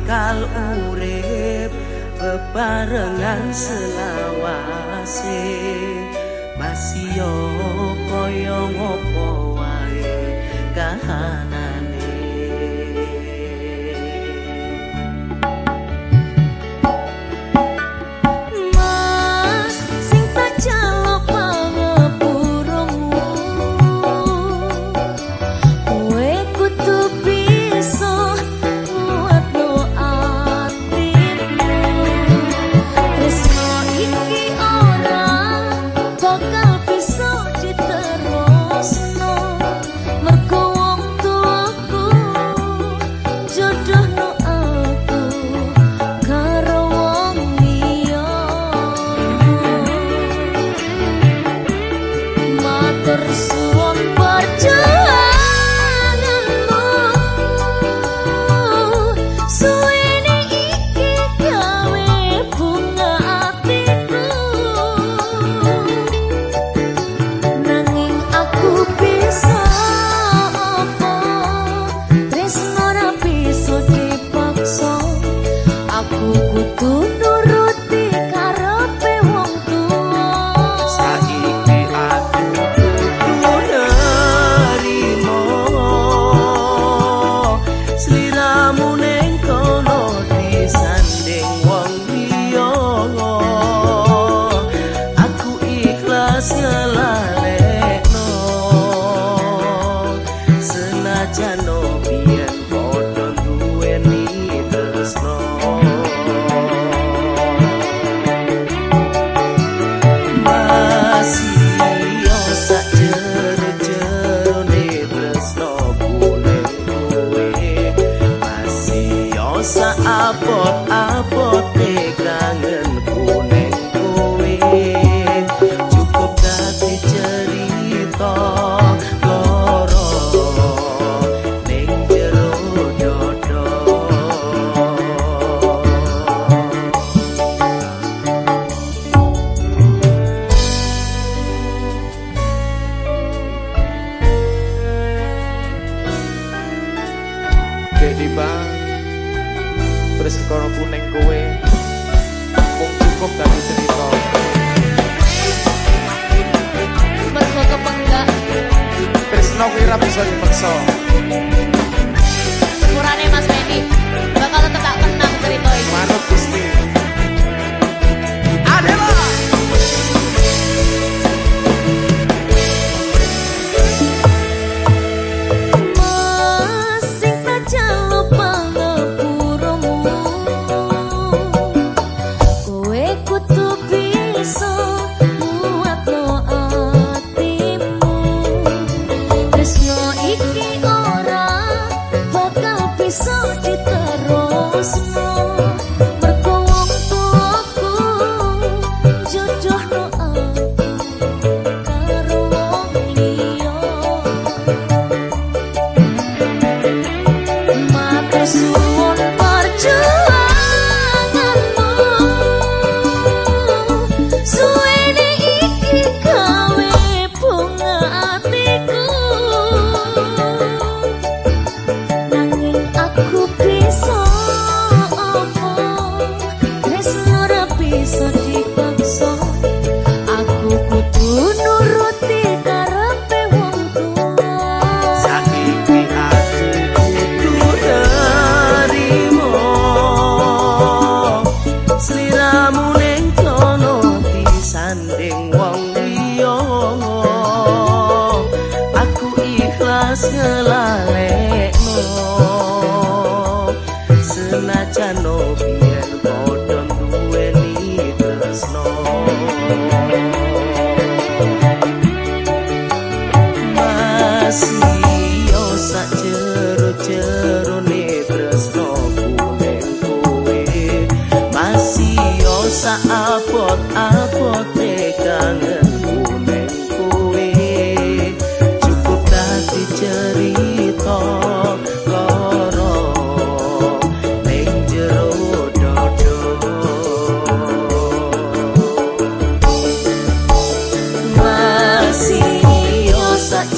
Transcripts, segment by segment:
bakal urip bebarengan selawase Masih yo koyo ngopo wae kahanan perkara kuning kowe. Mung cukup dadi cerita. Mergo kepenggak tresno kuwi ra bisa dipaksa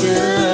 you.